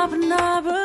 tak